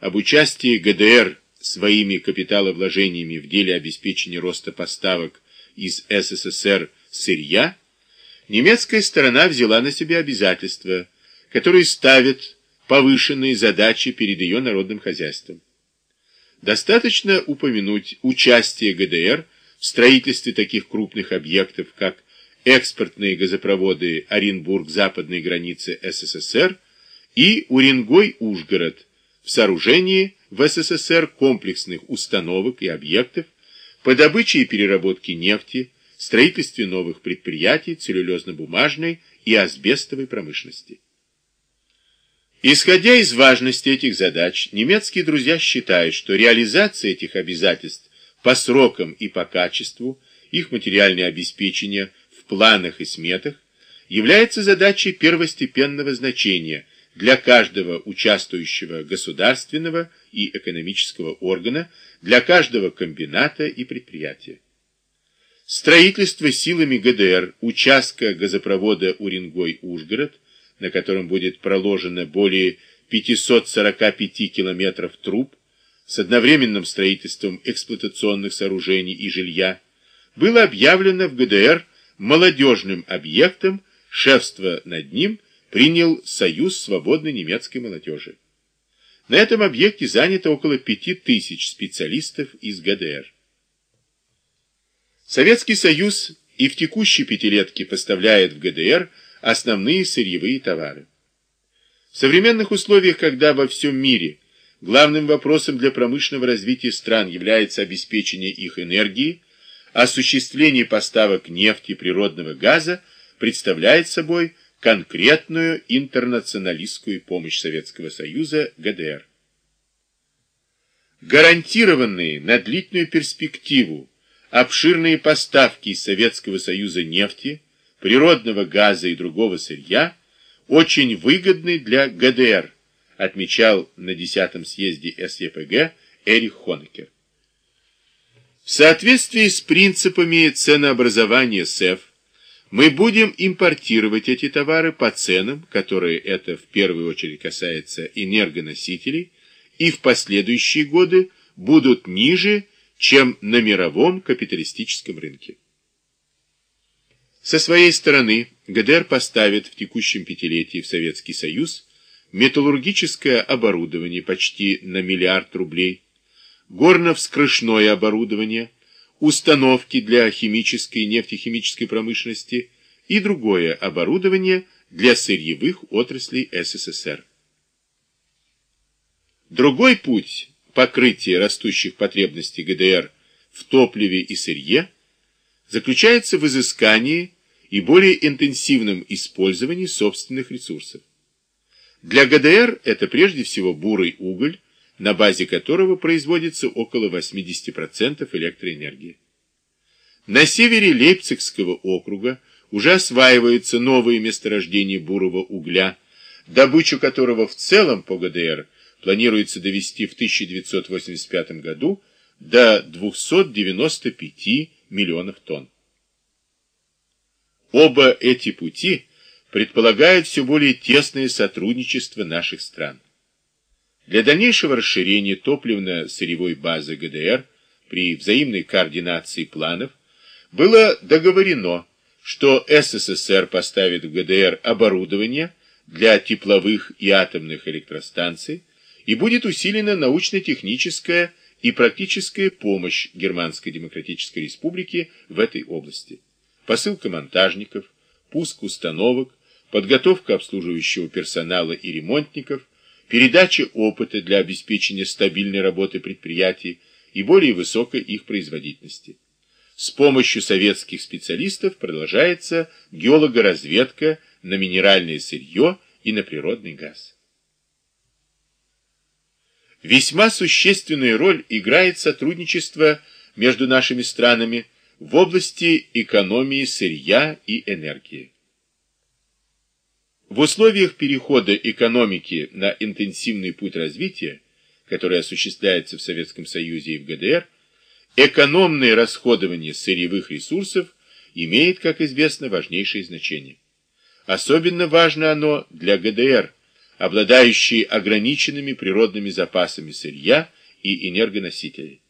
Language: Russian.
об участии ГДР своими капиталовложениями в деле обеспечения роста поставок из СССР сырья, немецкая сторона взяла на себя обязательства, которые ставят повышенные задачи перед ее народным хозяйством. Достаточно упомянуть участие ГДР в строительстве таких крупных объектов, как экспортные газопроводы Оренбург-западной границы СССР и Уренгой-Ужгород в сооружении в СССР комплексных установок и объектов по добыче и переработке нефти, строительстве новых предприятий целлюлезно-бумажной и асбестовой промышленности. Исходя из важности этих задач, немецкие друзья считают, что реализация этих обязательств по срокам и по качеству, их материальное обеспечение в планах и сметах, является задачей первостепенного значения для каждого участвующего государственного и экономического органа, для каждого комбината и предприятия. Строительство силами ГДР участка газопровода Уренгой-Ужгород – на котором будет проложено более 545 километров труб с одновременным строительством эксплуатационных сооружений и жилья, было объявлено в ГДР молодежным объектом, шефство над ним принял Союз свободной немецкой молодежи. На этом объекте занято около 5000 специалистов из ГДР. Советский Союз и в текущей пятилетке поставляет в ГДР основные сырьевые товары. В современных условиях, когда во всем мире главным вопросом для промышленного развития стран является обеспечение их энергии, осуществление поставок нефти и природного газа представляет собой конкретную интернационалистскую помощь Советского Союза ГДР. Гарантированные на длительную перспективу обширные поставки из Советского Союза нефти – природного газа и другого сырья очень выгодны для ГДР, отмечал на 10-м съезде СЕПГ Эрих Хонекер. В соответствии с принципами ценообразования СЭФ мы будем импортировать эти товары по ценам, которые это в первую очередь касается энергоносителей, и в последующие годы будут ниже, чем на мировом капиталистическом рынке. Со своей стороны ГДР поставит в текущем пятилетии в Советский Союз металлургическое оборудование почти на миллиард рублей, горно-вскрышное оборудование, установки для химической и нефтехимической промышленности и другое оборудование для сырьевых отраслей СССР. Другой путь покрытия растущих потребностей ГДР в топливе и сырье заключается в изыскании и более интенсивном использовании собственных ресурсов. Для ГДР это прежде всего бурый уголь, на базе которого производится около 80% электроэнергии. На севере Лейпцигского округа уже осваиваются новые месторождения бурого угля, добычу которого в целом по ГДР планируется довести в 1985 году до 295 миллионов тонн. Оба эти пути предполагают все более тесное сотрудничество наших стран. Для дальнейшего расширения топливно-сырьевой базы ГДР при взаимной координации планов было договорено, что СССР поставит в ГДР оборудование для тепловых и атомных электростанций и будет усилена научно-техническая и практическая помощь Германской Демократической Республике в этой области. Посылка монтажников, пуск установок, подготовка обслуживающего персонала и ремонтников, передача опыта для обеспечения стабильной работы предприятий и более высокой их производительности. С помощью советских специалистов продолжается геологоразведка на минеральное сырье и на природный газ. Весьма существенную роль играет сотрудничество между нашими странами в области экономии сырья и энергии. В условиях перехода экономики на интенсивный путь развития, который осуществляется в Советском Союзе и в ГДР, экономное расходование сырьевых ресурсов имеет, как известно, важнейшее значение. Особенно важно оно для ГДР, обладающие ограниченными природными запасами сырья и энергоносителей.